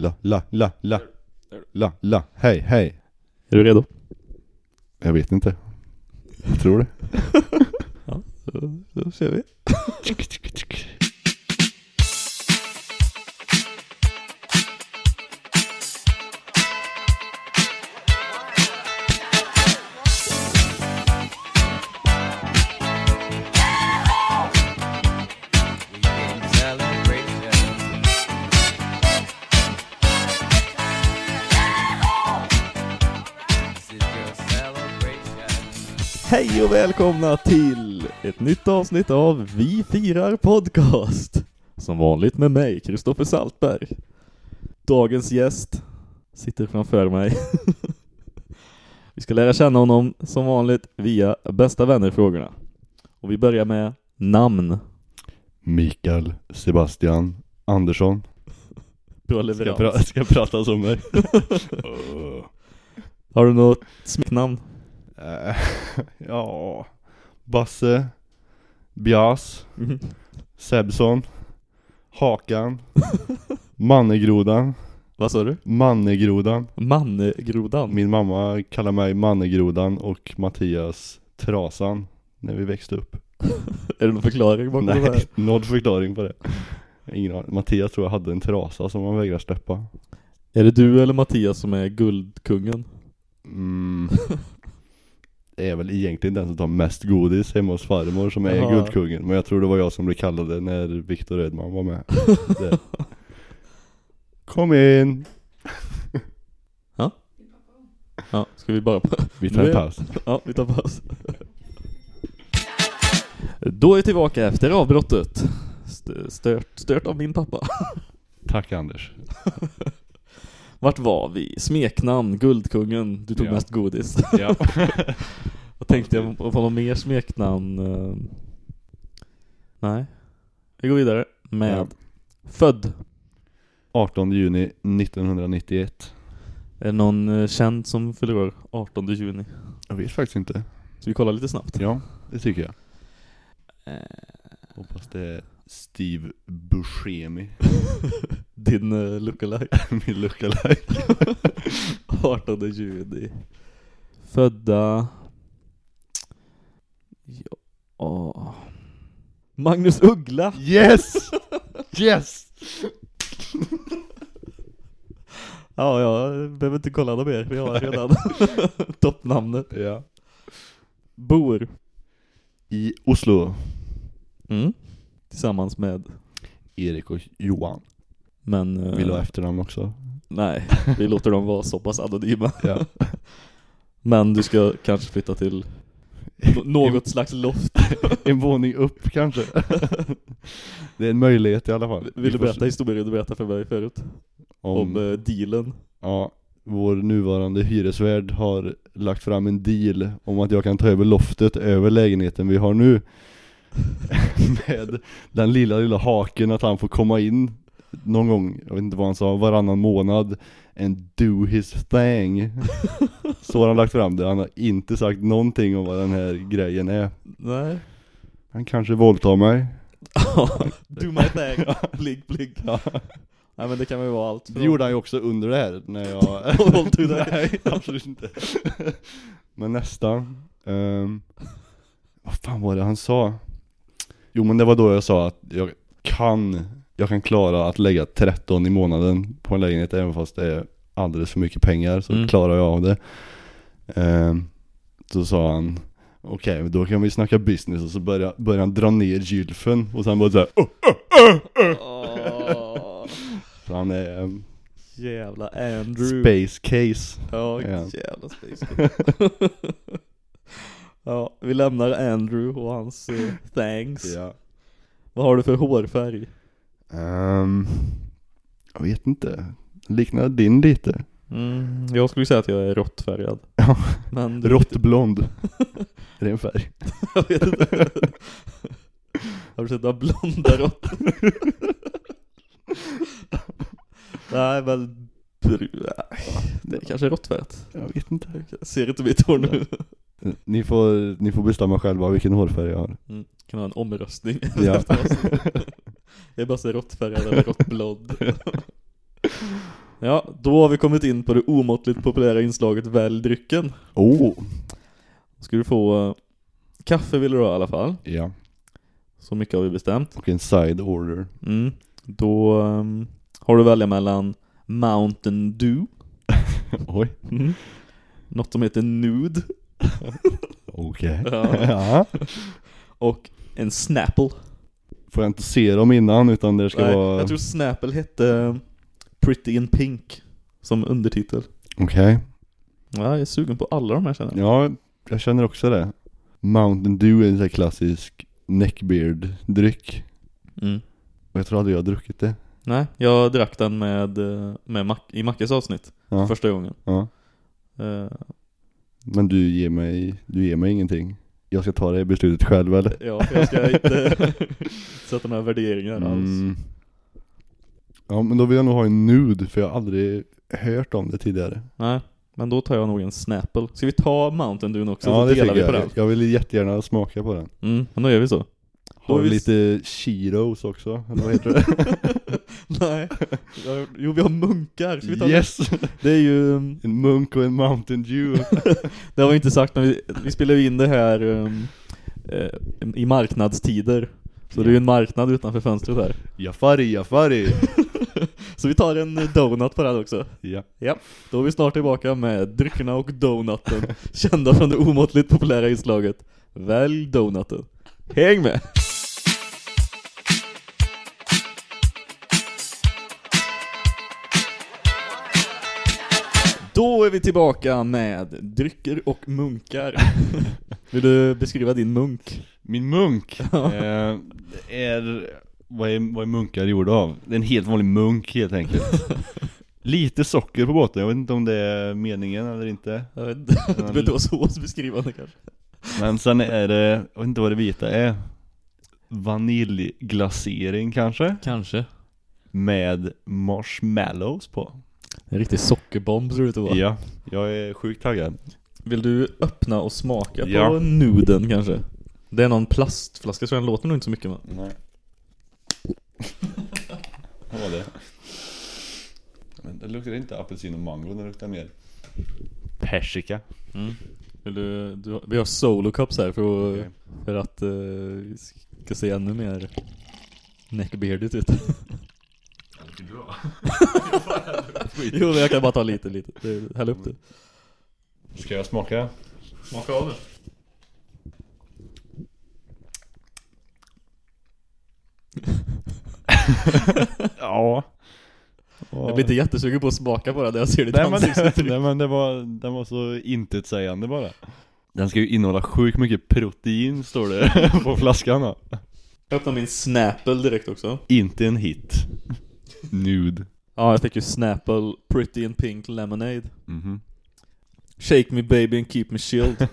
la, la, la, la, la, la, hej, hej. Är du redo? Jag vet inte. Jag tror det. Då, då kör vi. Hej och välkomna till ett nytt avsnitt av Vi firar podcast. Som vanligt med mig, Kristoffer Saltberg. Dagens gäst sitter framför mig. Vi ska lära känna honom som vanligt via bästa vänner-frågorna. Och vi börjar med namn. Mikael Sebastian Andersson. Bra Ska, leverans. pra- ska prata som mig. Har du något smeknamn? Eh, ja, Basse, Bjas, Sebson, Hakan, Mannegrodan, Vad sa du? Mannegrodan. Mannegrodan. Min mamma kallar mig Mannegrodan och Mattias Trasan när vi växte upp. Är det någon förklaring bakom det här? Nej, noll förklaring på det. Ingen aning. Mattias tror jag hade en trasa som han vägrar släppa. Är det du eller Mattias som är guldkungen? Mm. Är väl egentligen den som tar mest godis hemma hos farmor som är Jaha. guldkungen. Men jag tror det var jag som blev kallad när Viktor Rödman var med. Det. Kom in! Ja, ska vi bara... Vi tar en paus. Ja, vi tar paus. Då är vi tillbaka efter avbrottet. St- Stört, stört av min pappa. Tack Anders. Vart var vi? Smeknamn, Guldkungen, du tog Ja. mest godis. Ja. Vad tänkte jag på någon mer smeknamn? eh, Nej. Vi går vidare med Ja. Född. 18 juni 1991. Är det någon eh, känd som fyller år 18 juni? Jag vet faktiskt inte. Så vi kollar lite snabbt. Ja, det tycker jag. Eh, Hoppas det är Steve Buscemi. Din uh, lookalike. Min lookalike. 18 juni. Födda... Ja... Magnus Uggla! Yes! Yes! Ja, jag behöver inte kolla något mer, jag har redan toppnamnet. Ja. Bor. I Oslo. Mm. Tillsammans med... Erik och Johan. Men... Vill du ha efternamn också? Nej, vi låter dem vara så pass anonyma. Ja. Men du ska kanske flytta till nå- något slags loft. En våning upp kanske. det är en möjlighet i alla fall. Vill du berätta historien du berättade för mig förut? Om, Om, eh, dealen? ja, vår nuvarande hyresvärd har lagt fram en deal om att jag kan ta över loftet över lägenheten vi har nu. Med den lilla, lilla haken att han får komma in någon gång, jag vet inte vad han sa, varannan månad and do his thing. Så har han lagt fram det, han har inte sagt någonting om vad den här grejen är. Nej. Han kanske våldtar mig. Do my thing. Bligg, bligg. Ja. Nej men det kan väl vara allt. Det gjorde han ju också under det här när jag... Våldtog dig? Nej, absolut inte. men nästan. Um, vad fan var det han sa? Jo men det var då jag sa att jag kan, jag kan klara att lägga 13 i månaden på en lägenhet även fast det är alldeles för mycket pengar så Mm. klarar jag av det. Um, då sa han Okej, men då kan vi snacka business och så börjar, börjar han dra ner gylfen och sen bara såhär oh, Åh, För han är um, jävla Andrew. space case Ja, jävla space Kid. Ja, vi lämnar Andrew och hans uh, thanks. Ja. Vad har du för hårfärg? Ehm, jag vet inte. Liknar din lite. Mm, jag skulle säga att jag är råttfärgad. Ja. Men du- Råttblond. är det en färg? Jag vet inte. Har du sett några blonda råttor? Nej men Det är kanske är råttfärgat. Jag vet inte. Jag ser inte mitt hår nu. Ni får, ni får bestämma själva vilken hårfärg jag har. Mm. Kan ha en omröstning. Ja. Jag är bara så råttfärgad eller råttblond. Ja, då har vi kommit in på det omåttligt populära inslaget Välj drycken. Oh! Ska du få eh, kaffe vill du ha i alla fall. Ja, Så mycket har vi bestämt. och en side order. Mm. Då ehm, har du att välja mellan Mountain Dew, Oj. mm. något som heter Nude Okej. Ja. ja. och en Snapple. Får jag inte se dem innan utan det ska Nej, vara... Jag tror Snapple hette Pretty in Pink som undertitel. Okej. Ja, jag är sugen på alla de här känner jag. Ja, jag känner också det. Mountain Dew är en sån här klassisk neckbeard-dryck. Mm. Och jag tror aldrig jag har druckit det. Nej, jag drack den med, eh, med Mac i Mackes avsnitt Ja. första gången. ja. Eh, Men du ger mig, du ger mig ingenting. Jag ska ta det beslutet själv eller? ja, jag ska inte sätta några värderingar alls. Mm. Ja men då vill jag nog ha en nude för jag har aldrig hört om det tidigare. Nej, men då tar jag nog en Snapple. Ska vi ta Mountain Dew också? ja så det delar vi på jag. den. Jag vill jättegärna smaka på den. Mm, men då gör vi så. Har vi lite Cheetos också? Eller vad heter det? Nej. Jo, vi har munkar. Ska vi ta det? yes! Det är ju, um, En munk och en Mountain Dew. det har vi inte sagt, men vi, vi spelar in det här um, eh, i marknadstider. Så det är ju en marknad utanför fönstret här. Jafari, Jafari! Så vi tar en eh, donut på den också. ja. Ja, då är vi snart tillbaka med dryckerna och donuten. Kända från det omåttligt populära inslaget. Välj donuten. Häng med! Då är vi tillbaka med drycker och munkar. Vill du beskriva din munk? Min munk eh, är, vad är, vad är munkar gjorda av? Det är en helt vanlig munk helt enkelt. Lite socker på båten, jag vet inte om det är meningen eller inte. Jag vet inte, det behöver inte vara så beskrivande kanske. Men sen är det, jag vet inte vad det vita är. Vaniljglasering kanske? Kanske. Med marshmallows på. En riktig sockerbomb ser det ut att vara. Ja, jag är sjukt taggad. Vill du öppna och smaka Ja. på nuden kanske? Det är någon plastflaska så den låter nog inte så mycket va? Nej. Vad var det? Men det luktar inte apelsin och mango, det luktar mer persika. Mm. Vill du, du, vi har solo cups här för att, Okej. för att vi ska se ännu mer neckbeardigt ut. jo men jag kan bara ta lite lite, häll upp det. Ska jag smaka? Smaka av det. Ja. Jag blir inte jättesugen på att smaka på det när jag ser ditt Nej ansiktsuttryck. nej men det var, den var så intetsägande bara. Den ska ju innehålla sjukt mycket protein står det på flaskan då. Jag öppnar min Snapple direkt också. Inte en hit. Nude. Ja, jag fick ju Snapple Pretty in Pink Lemonade. Mhm. Shake me baby and keep me chilled.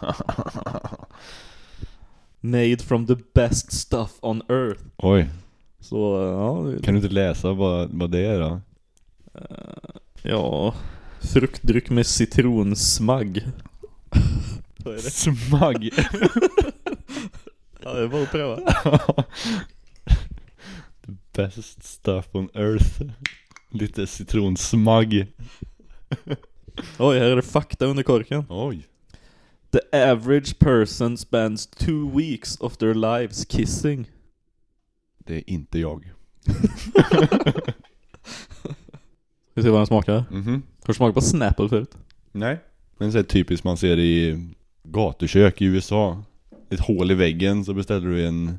Made from the best stuff on earth. Oj, Så ja, det- kan du inte läsa vad, vad det är då? eh, ja, fruktdryck med citronsmagg. Smagg. Ja, det är bara att pröva. Best stuff on earth. Lite citronsmagg. Oj, här är det fakta under korken. Oj. The average person spends two weeks of their lives kissing. Det är inte jag. Vi ser vad den smakar. Mhm. Har du smakat på Snapple förut? Nej. Men så är det typiskt man ser i gatukök i USA. Ett hål i väggen så beställer du en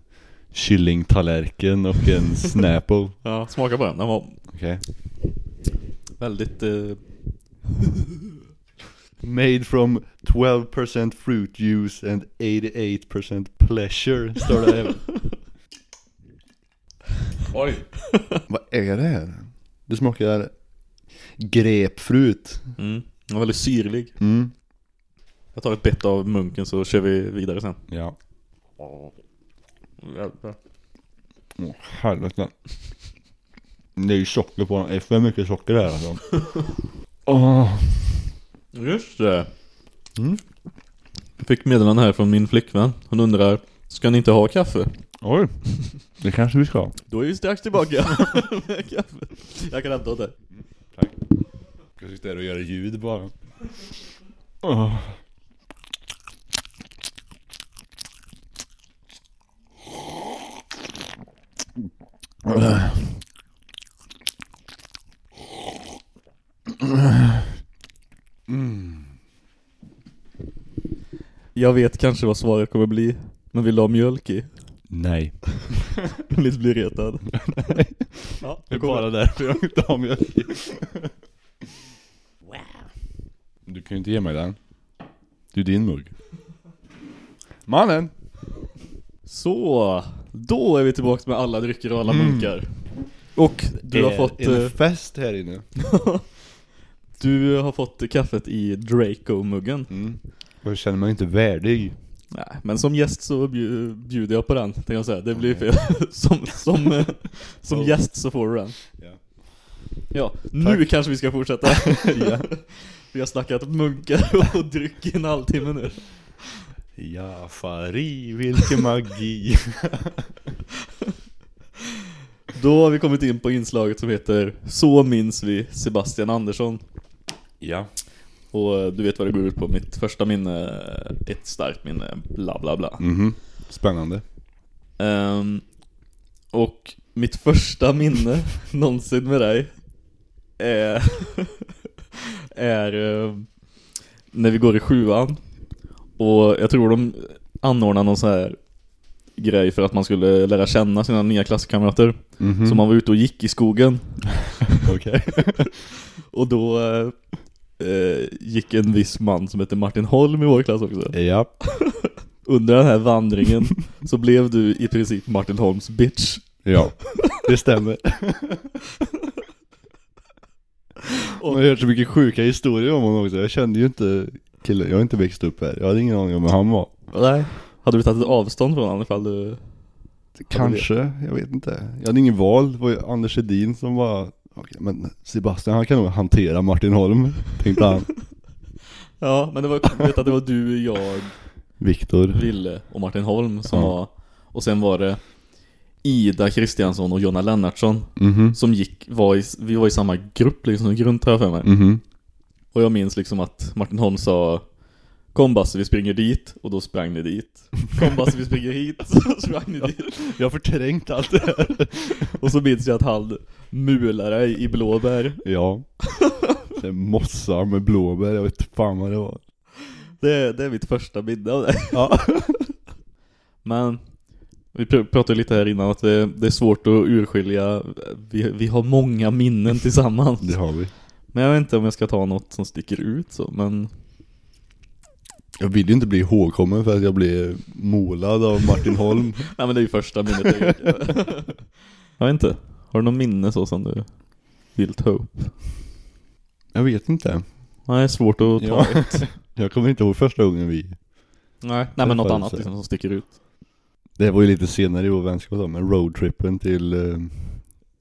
kyllingtallerken och en Snapple. Ja, smaka på den. Den var Okej. väldigt... Eh, Made from 12% fruit juice and 88% pleasure, står det även. Oj. Vad är det här? Det smakar grapefruit. mm, den var väldigt syrlig. Mm. Jag tar ett bett av munken så kör vi vidare sen. Ja. Jävlar. Åh, helvete. Det är ju socker på den. Det är för mycket socker här alltså. Åh. Just det. Mm. Jag fick meddelande här från min flickvän. Hon undrar, ska ni inte ha kaffe? Oj. Det kanske vi ska. Då är vi strax tillbaka med kaffe. Jag kan hämta åt det. Tack. Jag sitter där och gör ljud bara. Åh. Jag vet kanske vad svaret kommer bli. Men vill du ha mjölk i? Nej. Lite blir retad. Ja, Det är bara därför jag inte har mjölk i. Du kan ju inte ge mig den. Det är din mugg. Mannen! Så, då är vi tillbaka med alla drycker och alla munkar. Och du har Är fått en eh, fest här inne. Du har fått kaffet i Draco-muggen. Mm. Och jag känner mig inte värdig. Nej, men som gäst så bju- bjuder jag på den, tänkte jag säga. Det blir fel. som som, som gäst så får du den. Ja. Ja, nu kanske vi ska fortsätta. Ja. Vi har snackat munkar och dryck i en halvtimme nu. Ja, Fari, vilken magi. Då har vi kommit in på inslaget som heter Så minns vi Sebastian Andersson. ja. Och eh, du vet vad det går ut på. Mitt första minne, eh, ett starkt minne, bla bla bla. Mhm. Spännande. Ehm, och mitt första minne någonsin med dig är, är eh, när vi går i sjuan. Och jag tror de anordnar någon så här grej för att man skulle lära känna sina nya klasskamrater. Mhm. Så man var ute och gick i skogen. Okej. Och då eh, gick en viss man som heter Martin Holm i vår klass också. Ja. Under den här vandringen så blev du i princip Martin Holms bitch. Ja. Det stämmer. Och jag har hört så mycket sjuka historier om honom också. Jag kände ju inte killen. Jag har inte växt upp här. Jag hade ingen aning om vem han var. Nej. Hade du tagit avstånd från honom ifall du... Kanske, jag vet inte. Jag hade ingen val. Det var ju Anders Edin som var Okej, men Sebastian han kan nog hantera Martin Holm, tänkte han. Ja, men det var vet att det var du, jag, Viktor. Ville och Martin Holm som Ja. var... Och sen var det Ida Kristiansson och Jonna Lennartsson Mhm. som gick, var i, vi var i samma grupp liksom, grunt har jag för mig. Mhm. Och jag minns liksom att Martin Holm sa Kom Basse, vi springer dit Och då sprang ni dit Kom Basse, vi springer hit Så sprang ni dit Jag har förträngt allt det här. Och så minns jag att han mulade i blåbär Ja. Sen mossa med blåbär, jag vet fan vad det var. det, det är mitt första minne av det Ja. Men Vi pr- pratade lite här innan att det, det är svårt att urskilja vi, vi har många minnen tillsammans Det har vi. Men jag vet inte om jag ska ta något som sticker ut så Men Jag vill ju inte bli ihågkommen för att jag blev molad av Martin Holm. Nej men det är ju första minnet jag Jag vet inte Har du någon minne så som du vill ta upp? Jag vet inte. Nej, det är svårt att ta Ja. ett. Jag kommer inte ihåg första gången vi Nej, nej men något annat liksom, som sticker ut. Det var ju lite senare i vår vänskap då, men roadtrippen till, eh,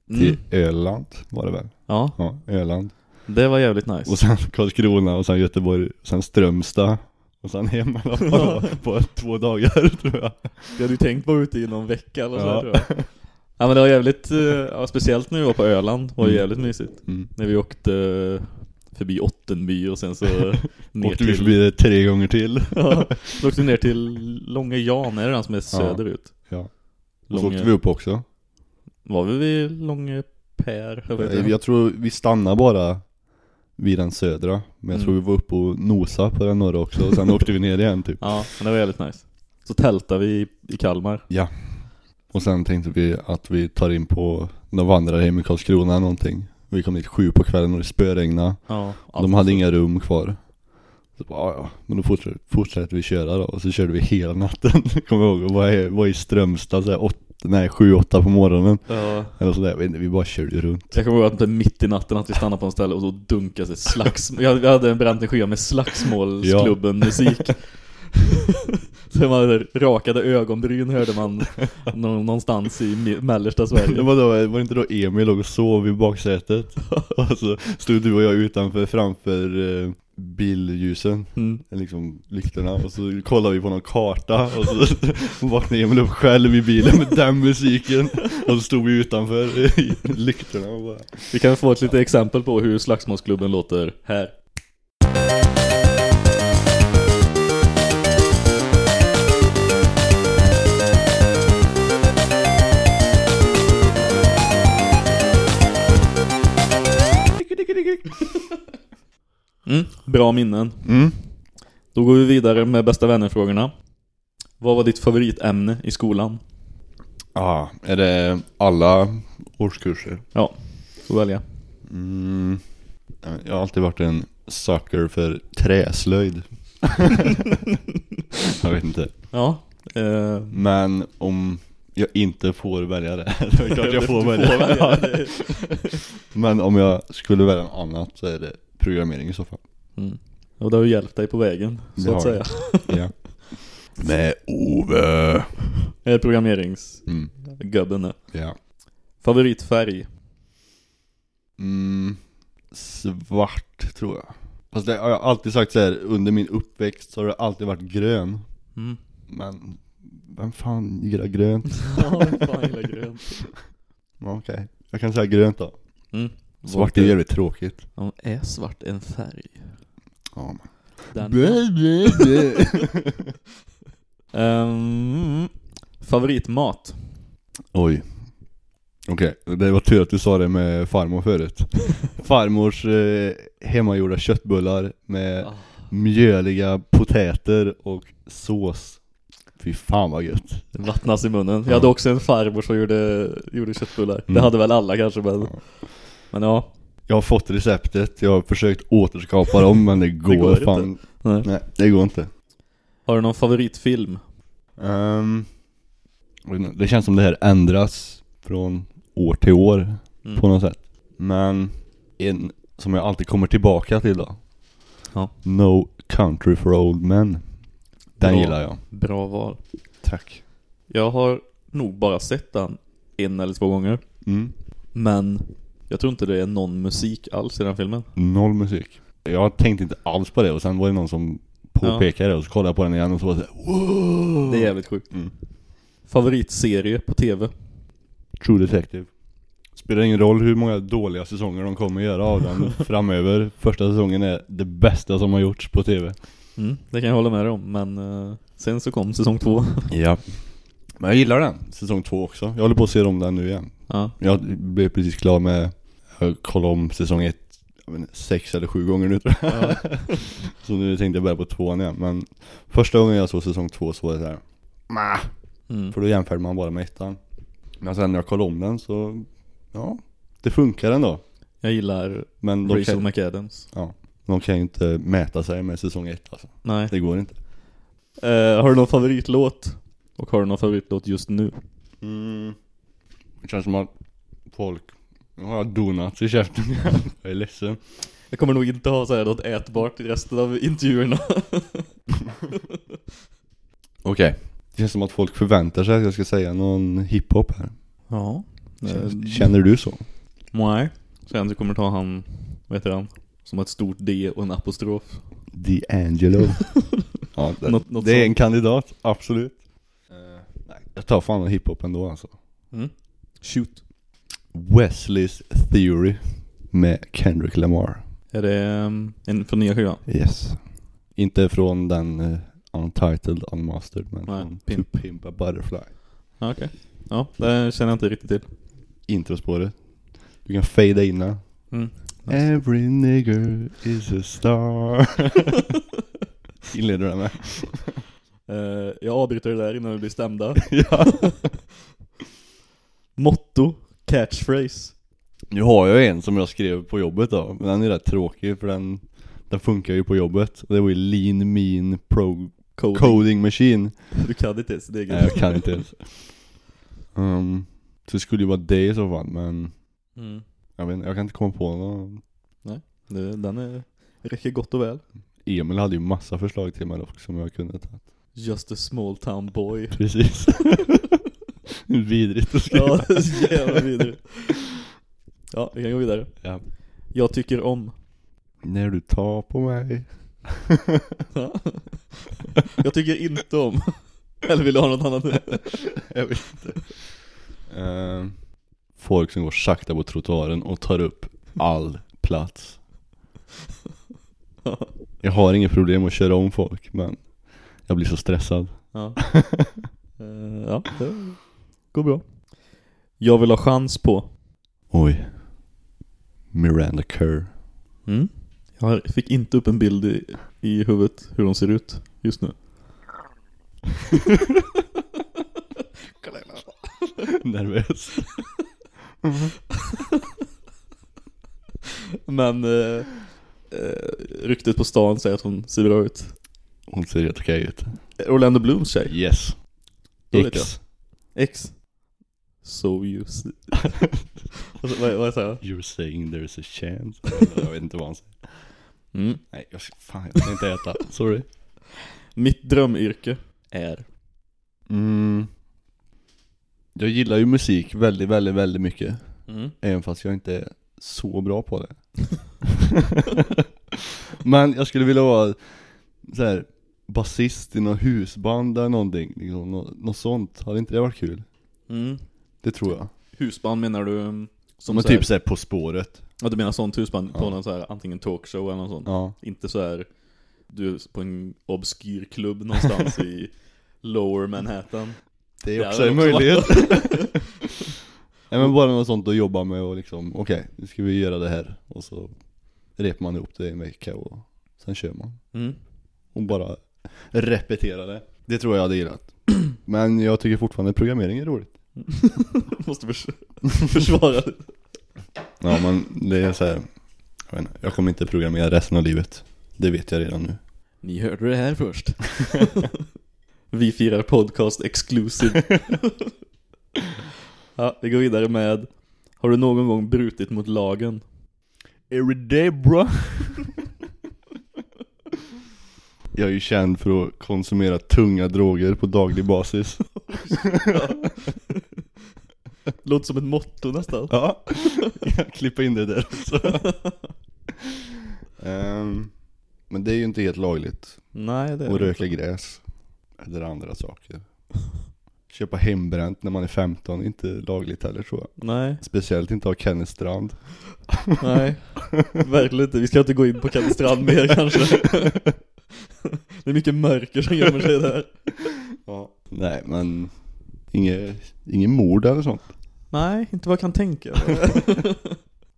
till Mm. Öland var det väl? Ja, Ja, Öland. Det var jävligt nice. Och sen Karlskrona och sen Göteborg, sen Strömstad. Och sen hem alla fall på två dagar tror jag. Jag hade ju tänkt vara ute i någon vecka eller så Ja. tror jag. Ja men det var jävligt, eh, ja, speciellt när vi var på Öland, var det Mm. jävligt mysigt. Mm. När vi åkte förbi Ottenby och sen så ner Åkte vi till... förbi det tre gånger till. Ja, så åkte vi ner till Långe Jan, är det den som är söderut? Ja. Och så Långe... åkte vi upp också. Var vi vid Långe Per? Jag vet inte. Jag tror vi stannade bara vid den södra. Men jag Mm. tror vi var uppe och nosa på den norra också. Och sen åkte vi ner igen typ. Ja, men det var jävligt nice. Så tältade vi i, Kalmar. Och sen tänkte vi att vi tar in på några vandrarhem i Karlskrona eller någonting. Vi kom dit sju på kvällen och det spöregnade. Ja, De hade alltså. inga rum kvar. Så bara, ja, ja, men då fortsätter, fortsätter vi köra då. Och så körde vi hela natten. Kommer ihåg, var, i- var i Strömstad så här, åt, nej, sju, åtta på morgonen. Ja, Eller sådär, vi bara körde runt. Jag kommer ihåg att det mitt i natten att vi stannade på en ställe och så dunkade sig slags... Jag hade en brant skiva med slagsmålsklubben-musik. så man hade rakade ögonbryn hörde man nå- någonstans i me- mellersta Det Sverige. var, då, var det inte då Emil låg och sov i baksätet? och så stod du och jag utanför framför eh, billjusen, Mm. liksom lyktorna och så kollade vi på någon karta och så vaknade Emil upp själv i bilen med den musiken och så stod vi utanför lyktorna och bara Vi kan få ett litet exempel på hur slagsmålsklubben låter här. Mm, bra minnen. mm. Då går vi vidare med bästa vänner-frågorna. Vad var ditt favoritämne i skolan? ah, är det alla årskurser? Ja, får välja. Mm. Jag har alltid varit en sucker för träslöjd Jag vet inte Ja. Eh, Men om jag inte får välja det, då är det klart jag får välja, det. Men om jag skulle välja något annat så är det programmering i så fall Mm. Och det har ju hjälpt dig på vägen, så Det att har säga. Ja Med Ove Är programmeringsgubben mm. Ja Favoritfärg? mm. Svart tror jag Fast det har jag alltid sagt så här under min uppväxt så har det alltid varit grön Mm. Men vem fan gillar grönt? Ja, fan gillar grönt. Okej, jag kan säga grönt då Mm. Svart är jävligt tråkigt Ja, är svart en färg? Ja, Den... Blä, blä, blä. Ehm, favoritmat? Oj Okej, det var tur att du sa det med farmor förut Farmors eh, hemmagjorda köttbullar med Ah. mjöliga potäter och sås Fy fan vad gött Det vattnas i munnen. Jag Ja. hade också en farmor som gjorde, gjorde köttbullar. Det Mm. hade väl alla kanske, men, Ja. Men ja. Jag har fått receptet, jag har försökt återskapa dem men det går, går fan inte. Nej. Nej, det går inte Har du någon favoritfilm? Inte, Det känns som det här ändras från år till år Mm. på något sätt Men en som jag alltid kommer tillbaka till då Ja. No Country for Old Men Den Bra. gillar jag Bra val. Tack Jag har nog bara sett den en eller två gånger. mm. Men jag tror inte det är någon musik alls i den filmen. Noll musik Jag tänkte inte alls på det och sen var det någon som påpekade det och så kollade jag på den igen och så var det så wow! Det är jävligt sjukt. mm. Favoritserie på tv? True Detective Spelar ingen roll hur många dåliga säsonger de kommer göra av den framöver Första säsongen är det bästa som har gjorts på tv Mm, det kan jag hålla med dig om. Men eh, sen så kom säsong två. Ja Men jag gillar den, säsong två också Jag håller på att se om den nu igen ja. Jag blev precis klar med Jag kollade om säsong ett inte, Sex eller sju gånger nu tror jag Ja. Så nu tänkte jag börja på tvåan igen Men första gången jag såg säsong två så var det så här. Mah. Mm. För då jämförde man bara med ettan Men sen när jag kollade om den så Ja Det funkar ändå Jag gillar Men Rachel kan, McAdams. ja, de kan ju inte mäta sig med säsong ett alltså Nej. Det går inte Eh, har du någon favoritlåt? Och har du någon favoritlåt just nu? mm. Det känns som att folk Nu har jag donuts i käften Jag är ledsen Jag kommer nog inte ha så här något ätbart i resten av intervjuerna. Okej Det känns som att folk förväntar sig att jag ska säga någon hiphop här Ja. Känner, känner du så? Nej. Sen du kommer ta han, vad heter han? Som har ett stort D och en apostrof. D'Angelo Ja, det, Något- något det är en kandidat, absolut nej, Jag tar fan en hiphop ändå alltså Mm. Shoot. Wesley's Theory med Kendrick Lamar Är det um, en från nya skivan? Yes Inte från den uh, Untitled Unmastered men Nej, från Pimp. To Pimp a Butterfly Ja, Okej. Ja, det känner jag inte riktigt till. Introspåret Du kan fada in Mm. Every nigger is a star Inleder den med Eh, jag avbryter det där innan vi blir stämda. Ja Motto, catchphrase. Nu har jag en som jag skrev på jobbet då, men den är rätt tråkig för den Den funkar ju på jobbet, det var ju Lean Mean Pro Coding. Coding Machine Du kan inte ens det. Nej jag kan inte ens um, Så det skulle ju vara det i så fall men Mm. Jag vet jag kan inte komma på någon Det, den är, räcker gott och väl. Emil hade ju massa förslag till mig dock som jag kunde ta Just a small town boy. Precis Vidrigt att skriva ja, det är så jävla vidrigt. Ja, vi kan gå vidare. ja. Jag tycker om. När du tar på mig. Jag tycker inte om. Eller vill du ha något annat? Jag vet inte. Eh, folk som går sakta på trottoaren och tar upp all plats. Jag har inget problem att köra om folk, men jag blir så stressad. Ja. Eh, ja, det går bra. Jag vill ha chans på. Oj. Miranda Kerr. Mm. Jag fick inte upp en bild i, i huvudet hur hon ser ut just nu. Nervös. Men eh, eh, ryktet på stan säger att hon ser bra ut. Hon ser helt okej ut. Orlando Blooms tjej. Yes. Då X. X. So you see. vad, vad, säger jag? You're saying there's a chance. jag vet inte vad han säger. Mm. Nej, jag fan jag ska inte äta. Sorry. Mitt drömyrke är Mm. Jag gillar ju musik väldigt, väldigt, väldigt mycket. mm. Även fast jag inte är så bra på det. Men jag skulle vilja vara så här basist i något husband eller någonting. Liksom, något, något sånt. Hade inte det varit kul? Mm. Det tror jag. Husband menar du? um, Som Men så här- typ såhär På spåret. Ja du menar sånt husband på någon så här, antingen talkshow eller något sånt? Ja. Inte så här du är på en obskyr klubb någonstans i Lower Manhattan. Det är också en möjlighet. Nej men bara något sånt att jobba med och liksom, okej, nu ska vi göra det här. Och så repar man ihop det i en vecka och sen kör man. Mm. Och bara repetera det. Det tror jag hade gillat. Men jag tycker fortfarande programmering är roligt. Måste förs försvara det. Ja men det är så här, jag, inte, jag kommer inte programmera resten av livet. Det vet jag redan nu. Ni hörde det här först. Vi firar podcast exclusive. ja, vi går vidare med Har du någon gång brutit mot lagen? Every day bro. jag är ju känd för att konsumera tunga droger på daglig basis. Låter som ett motto nästan. Ja, jag klipper in det där. Ehm, men det är ju inte helt lagligt. Nej, det är Och det röka gräs. Eller andra saker. Köpa hembränt när man är 15 är inte lagligt heller tror jag. Nej, Speciellt inte av Kenneth Strand. nej. Verkligen inte. Vi ska inte gå in på Kalle Strand mer kanske. Det är mycket mörker som gömmer sig där. Ja. Nej men, inget, mord eller sånt. Nej, inte vad jag kan tänka.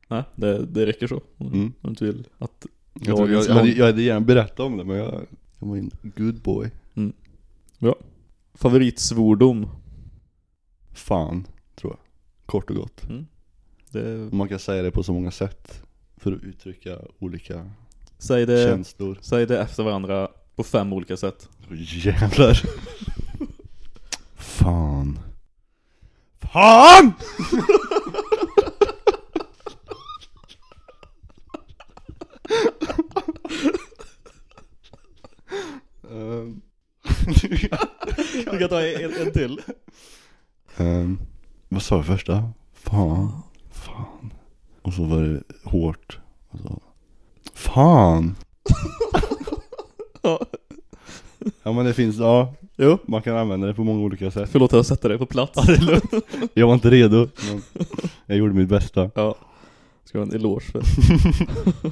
Nej, det, det räcker så. Mm. Om du inte vill att Jag, jag, jag, hade, jag hade gärna berättat om det men jag, jag var en good boy. Favoritsvordom. Fan, tror jag. Kort och gott. Det, Man kan säga det på så många sätt. För att uttrycka olika säg, det, känslor. säg det efter varandra på fem olika sätt. Jävlar. Fan. FAN! Du kan ta en, en till. ehm, vad sa jag första? Fan. Fan. Och så var det hårt. Och så, fan. Ja. Ja men det finns, ja. Jo, Man kan använda det på många olika sätt. förlåt att jag sätter dig på plats. Ja, det är lugnt. Jag var inte redo, men jag gjorde mitt bästa. Ja, ska ha en eloge för.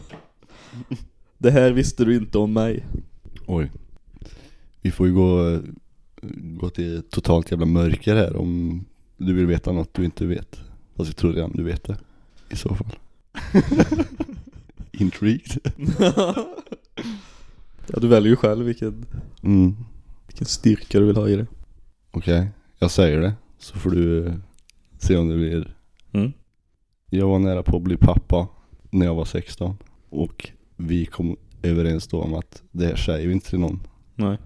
Det här visste du inte om mig. Oj. Vi får ju gå, gå till totalt jävla mörker här om du vill veta något du inte vet. Fast jag tror redan du vet det. I så fall. Intrigued. Ja, du väljer ju själv vilken, Mm. vilken styrka du vill ha i det. Okej, jag säger det. Så får du eh, se om det blir. Mm. Jag var nära på att bli pappa när jag var 16. Och vi kom överens då om att det här säger vi inte till någon. Nej.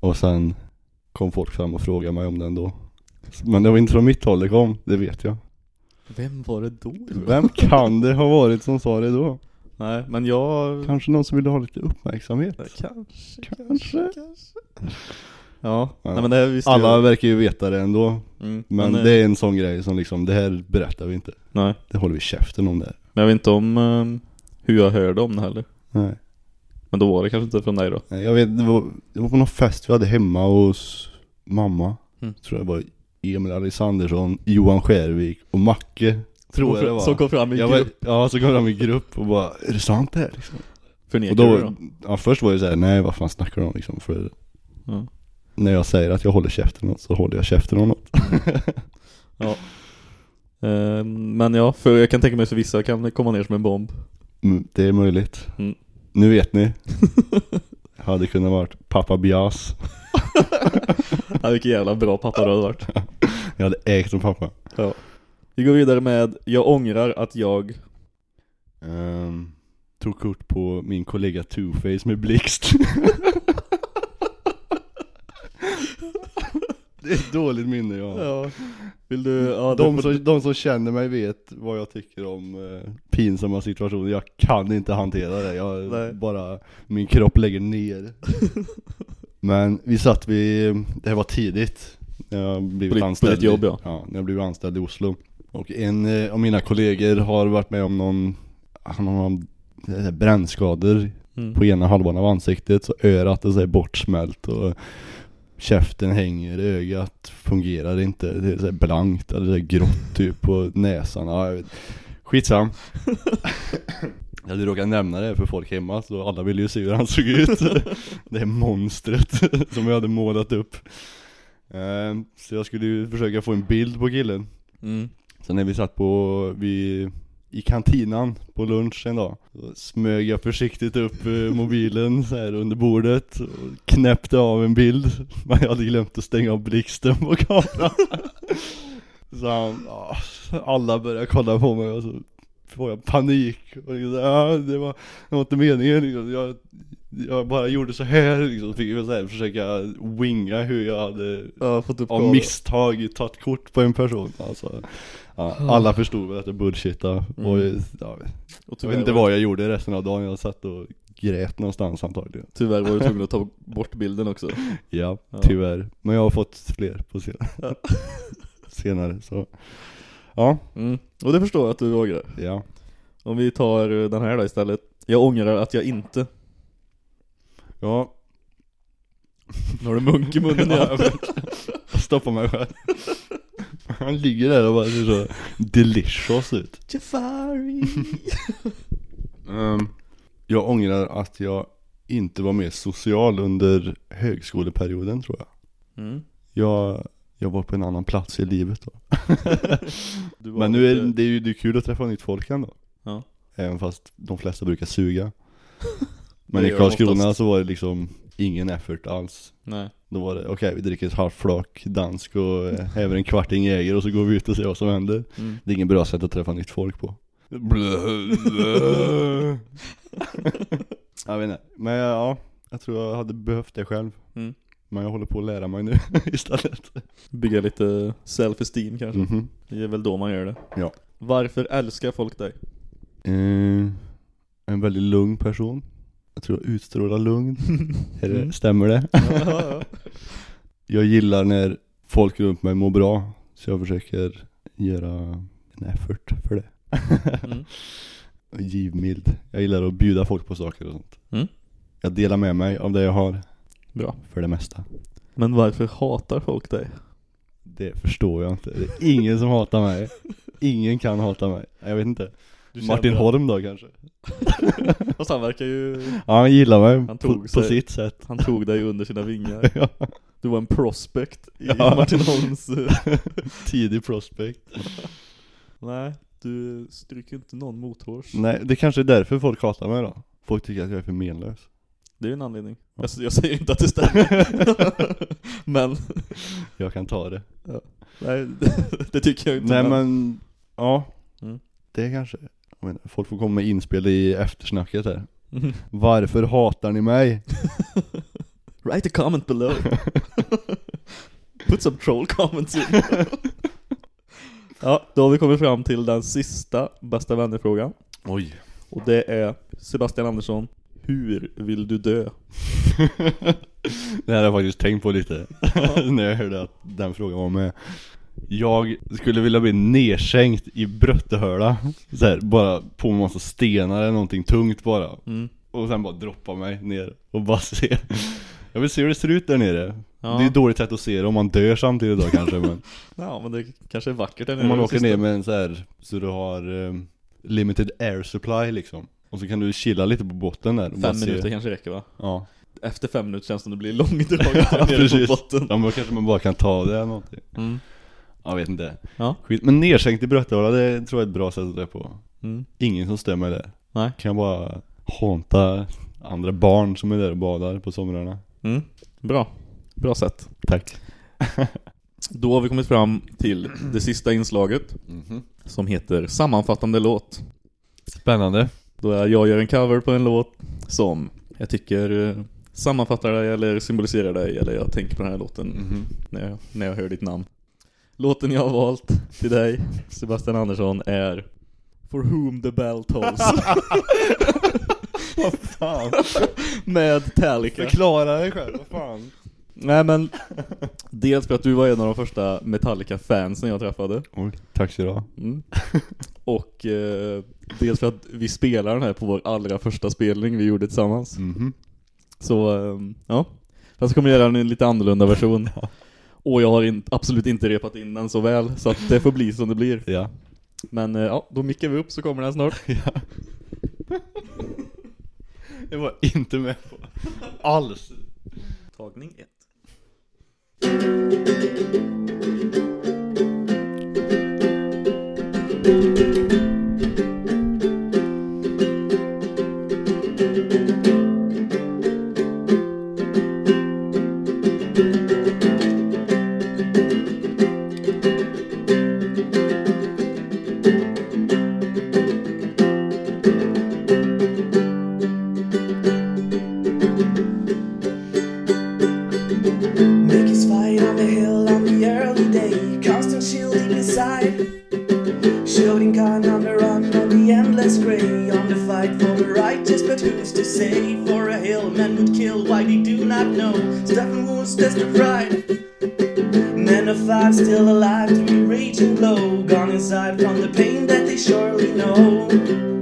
Och sen kom folk fram och frågade mig om den då. Men det var inte från mitt håll det kom, det vet jag. Vem var det då? Vem kan det ha varit som sa det då? Nej, men jag... Kanske någon som ville ha lite uppmärksamhet? Kanske, Kanske. Ja, Ja. nej men det visste Alla jag. verkar ju veta det ändå. Mm, Men eh, det är en sån grej som liksom, det här berättar vi inte. Nej, Det håller vi käften om där. men jag vet inte om... ehm, hur jag hörde om det heller. Nej. Men då var det kanske inte från dig då. Nej, Jag vet, det var, det var på någon fest vi hade hemma hos mamma. Mm. Tror jag det var Emil Alexandersson, Johan Skärvik och Macke. Tror jag det var. Som kom fram i jag var, grupp. Ja, så kom de i grupp och bara, är det sant det här liksom? Förnekar Och du då, då? ja först var det såhär, nej vad fan snackar du om liksom? För Ja. när jag säger att jag håller käften om något så håller jag käften om något. Eh, men ja, för jag kan tänka mig för vissa kan komma ner som en bomb. Mm, det är möjligt. Mm. Nu vet ni. Hade kunnat varit pappa Bias. Ja, vilken jävla bra pappa du hade varit. Jag hade ägt som pappa. Ja. Vi går vidare med Jag ångrar att jag Um, tog kort på min kollega Two-Face med blixt. det är ett dåligt minne jag har. Ja. Vill du, ja, De som, de som känner mig vet vad jag tycker om eh, pinsamma situationer. Jag kan inte hantera det. Jag Nej. bara, min kropp lägger ner. Men vi satt vid, det här var tidigt. När jag På på anställd. ditt jobb, ja. Ja, när jag blev anställd i Oslo. Och en eh, av mina kollegor har varit med om någon, han har är brännskador Mm. på ena halvan av ansiktet så örat är så bortsmält och käften hänger, ögat fungerar inte, det är så blankt eller så grått typ på näsan. Ja. Skitsam. Jag hade råkat nämna det för folk hemma så alla ville ju se hur han såg ut. Det här monstret som jag hade målat upp. Ehm, Så jag skulle ju försöka få en bild på killen. Mm. Så när vi satt på, vi, i kantinan på lunch en dag Så smög jag försiktigt upp eh, mobilen så här under bordet och knäppte av en bild. Men jag hade glömt att stänga av blixten på kameran. Så han, alla började kolla på mig och så får jag panik. Och liksom, så, ja, det, var, det var inte meningen liksom. jag, jag bara gjorde så här liksom, fick jag så här försöka winga hur jag hade Ja, fått upp av misstag tagit kort på en person. Alltså, ja, Alla förstod väl att jag bullshittade och Mm. ja, Och Jag vet inte vad jag gjorde resten av dagen, jag satt och grät någonstans antagligen Tyvärr var du tvungen att ta bort bilden också. Ja, Ja. tyvärr Men jag har fått fler på senare Ja. Senare så Ja, Mm. Och det förstår jag att du ångrar. ja Om vi tar den här då istället. Jag ångrar att jag inte. Ja, Nu har du munk i munnen igen. Jag stoppar mig själv Han ligger där och bara ser så delicious ut Jafari. Ehm, Jag ångrar att jag inte var mer social under högskoleperioden tror jag Mm. Jag, jag var på en annan plats i livet då Men nu är det är ju det är kul att träffa nytt folk ändå Ja. Även fast de flesta brukar suga Men i Karlskrona så var det liksom ingen effort alls Nej. Då var det, okej vi dricker ett halvt flak dansk och häver en kvarting jäger och så går vi ut och ser vad som händer Mm. Det är ingen bra sätt att träffa nytt folk på Jag vet inte, men ja, jag tror jag hade behövt det själv Mm. Men jag håller på att lära mig nu istället Bygga lite self-esteem kanske. Mhm. Det är väl då man gör det. Ja. Varför älskar folk dig? Eh, en väldigt lugn person. Jag tror utstrålar lugn. Är det, Mm. Stämmer det? Ja, ja. Jag gillar när folk runt mig mår bra. Så jag försöker göra en effort för det. Mm. Givmild. Jag gillar att bjuda folk på saker och sånt. Mm. Jag delar med mig av det jag har. Bra. För det mesta. Men varför hatar folk dig? Det förstår jag inte. Det är ingen som hatar mig. Ingen kan hata mig. Jag vet inte. Du Martin känner- Holm då kanske? Fast han verkar ju... Ja, han gillar mig Han på, tog på sig- sitt sätt. Han tog dig under sina vingar. ja. Du var en prospect i Ja. Martin Holms... Tidig prospect. Nej, du stryker inte någon mothårs. Nej, det kanske är därför folk hatar mig då. Folk tycker att jag är för menlös. Det är ju en anledning. Ja. Jag, jag säger inte att det stämmer. men, Jag kan ta det. nej, det tycker jag inte. Nej men, ja. Mm. Det kanske. Folk får komma med inspel i eftersnacket här. Mhm. Varför hatar ni mig? Write a comment below. Put some troll comments in. ja, då har vi kommit fram till den sista bästa vänner-frågan. Oj. Och det är Sebastian Andersson. Hur vill du dö? det här har jag faktiskt tänkt på lite. När jag hörde att den frågan var med. Jag skulle vilja bli nedsänkt i Bröttehöla så här, bara på med massa stenar eller någonting tungt bara Mm. Och sen bara droppa mig ner och bara se Jag vill se hur det ser ut där nere Ja. Det är ju dåligt sätt att se det om man dör samtidigt då kanske men Ja, men det kanske är vackert där Om man nere, åker ner med en så här så du har um, limited air supply liksom Och så kan du chilla lite på botten där Fem se- minuter kanske räcker va? Ja, Efter fem minuter känns det som det blir långdraget Ja, nere precis. på botten. ja men då kanske man bara kan ta det eller någonting Mm. Jag vet inte Ja. Skit. Men nedsänkt i Bröttehöla det tror jag är ett bra sätt att dö på Mm. Ingen som mig där Nej. Kan bara hånta andra barn som är där och badar på somrarna Mm. Bra. Bra sätt. Tack Då har vi kommit fram till det sista inslaget som heter sammanfattande låt. Spännande Då jag jag gör en cover på en låt som jag tycker eh, sammanfattar dig eller symboliserar dig eller jag tänker på den här låten Mhm. när, jag, när jag hör ditt namn. Låten jag har valt till dig, Sebastian Andersson, är For Whom the Bell Tolls Vad fan med Talica. Förklara dig själv, vad fan Nej men, dels för att du var en av de första Metallica-fansen jag träffade. Oj, tack så du Mm. Och eh, dels för att vi spelar den här på vår allra första spelning vi gjorde tillsammans. Mhm. Så, eh, ja. Fast så kommer jag göra en lite annorlunda version. Och jag har in, absolut inte repat in den så väl, så att det får bli som det blir. Ja Men eh, ja, då mickar vi upp så kommer den snart. Ja Jag var inte med på alls Tagning 1. Make shielding inside. Shielding kind on the run on the endless grey, on the fight for the righteous, but who's to say? For a hill men would kill, why they do not know. Stuffing wounds, that's the pride. Men of five still alive to be raging blow, gone inside from the pain that they surely know.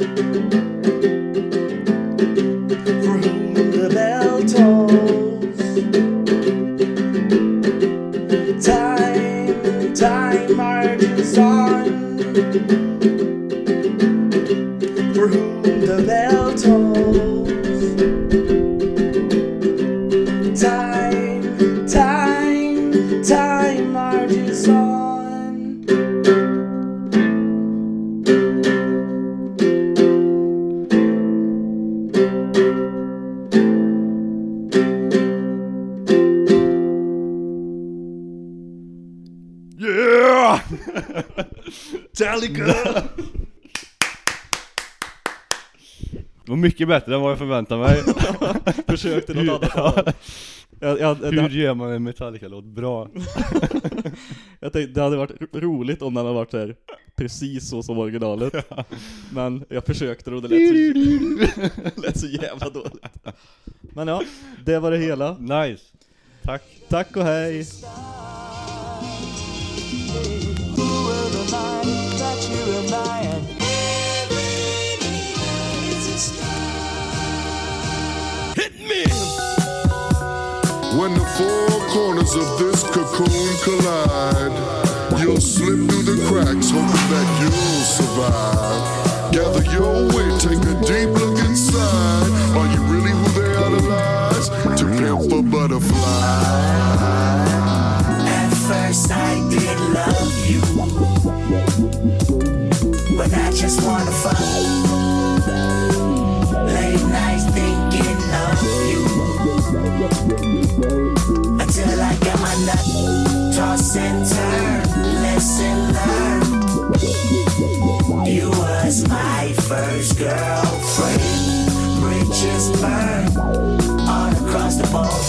Mycket bättre än vad jag förväntade mig Försökte något annat. håll. Jag, jag, Hur jag, gör man en Metallica-låt bra? jag tänkte det hade varit ro- roligt om den hade varit här, precis så som originalet. Men jag försökte och det lät så, lät så jävla dåligt. Men ja, det var det hela. Nice! Tack! Tack och hej! When the four corners of this cocoon collide, you'll slip through the cracks, hoping that you'll survive. Gather your wit, take a deep look inside. Are you really who they idolize? To pimp a butterfly. At first I did love you But I just wanna fuck Nut Toss and turn, lesson learned You was my first girlfriend Bridges burned All across the board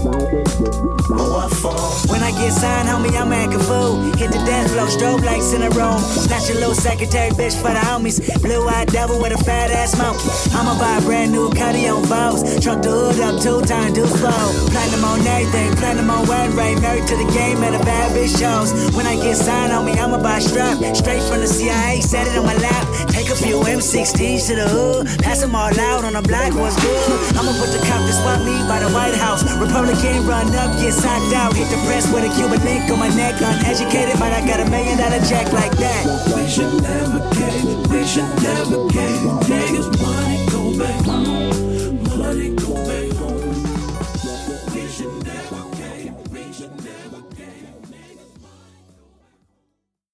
for. When I get signed, homie, I'm acting fool. Hit the dance floor, strobe lights in the room. Snatch a little secretary bitch for the homies. Blue eyed devil with a fat ass mouth. I'ma buy a brand new cutty on Vows. Truck the hood up two times, do slow. Platinum on everything, platinum on wedding ring. Married to the game and a bad bitch shows. When I get signed, homie, I'ma buy a strap. Straight from the CIA, set it on my lap. Take a few M16s to the hood. Pass them all out on the block, what's good? I'ma put the cop to spot me by the White House. Republican run up, yes I doubt. Hit the press with a Cuban link on my neck. Uneducated, but I got a million dollar jack like that. We should never get, we should never get. Niggas money go back, money